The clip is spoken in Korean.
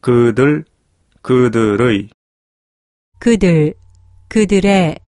그들, 그들의, 그들, 그들의